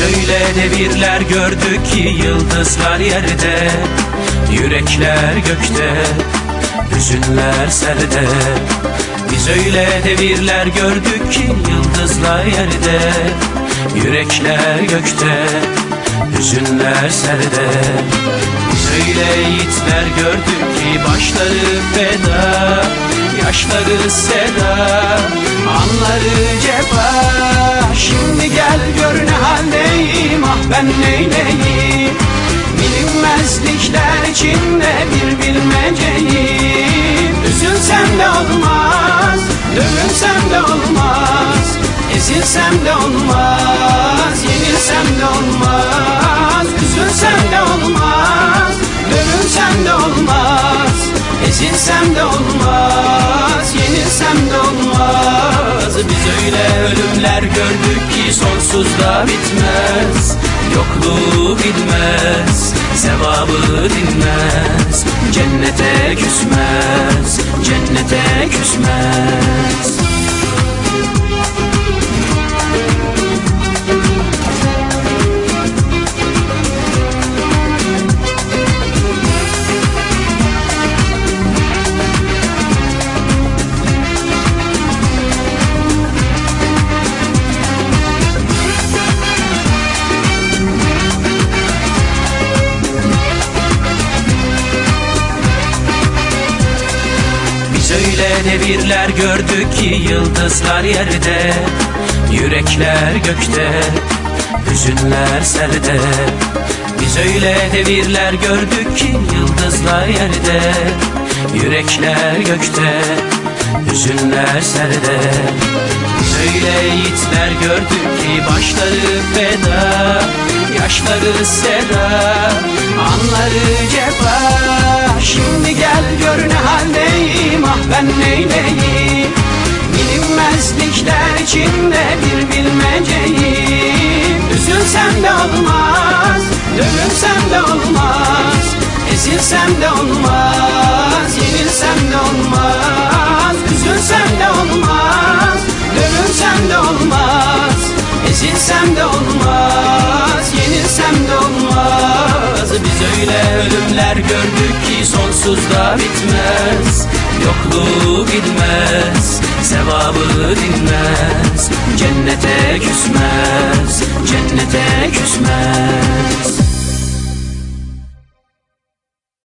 Biz öyle devirler gördük ki yıldızlar yerde Yürekler gökte Hüzünler serde. Biz öyle devirler gördük ki yıldızlar yerde Yürekler gökte Hüzünler serde. Biz öyle yiğitler gördük ki başları feda Yaşları seda. Anları cefa ben neyleyim Bilinmezlikler içinde bir bilmeceyim Üzülsem de olmaz Dövülsem de olmaz Ezilsem de olmaz Yenilsem de olmaz. Üzülsem de olmaz Dövülsem de olmaz Ezilsem de olmaz Yenilsem de olmaz. Biz öyle ölümler gördük ki Sonsuz da bitmez. Yokluğu bilmez Sevabı dinmez. Cennete küsmez Cennete küsmez öyle devirler gördük ki yıldızlar yerde. Yürekler gökte Hüzünler serde. Biz öyle devirler gördük ki yıldızlar yerde. Yürekler gökte Hüzünler serde. Biz öyle yiğitler gördük ki başları feda Yaşları seda. Anları cefa Şimdi Neyleyim Bilinmezlikler içinde bir bilmeceyim Üzülsem de olmaz Dövülsem de olmaz. Ezilsem de olmaz Yenilsem de olmaz. Üzülsem de olmaz Dövülsem de olmaz. Ezilsem de olmaz Yenilsem de olmaz. Biz öyle ölümler gördük ki Sonsuz da bitmez Yokluğu bilmez Sevabı dinmez. Cennete küsmez Cennete küsmez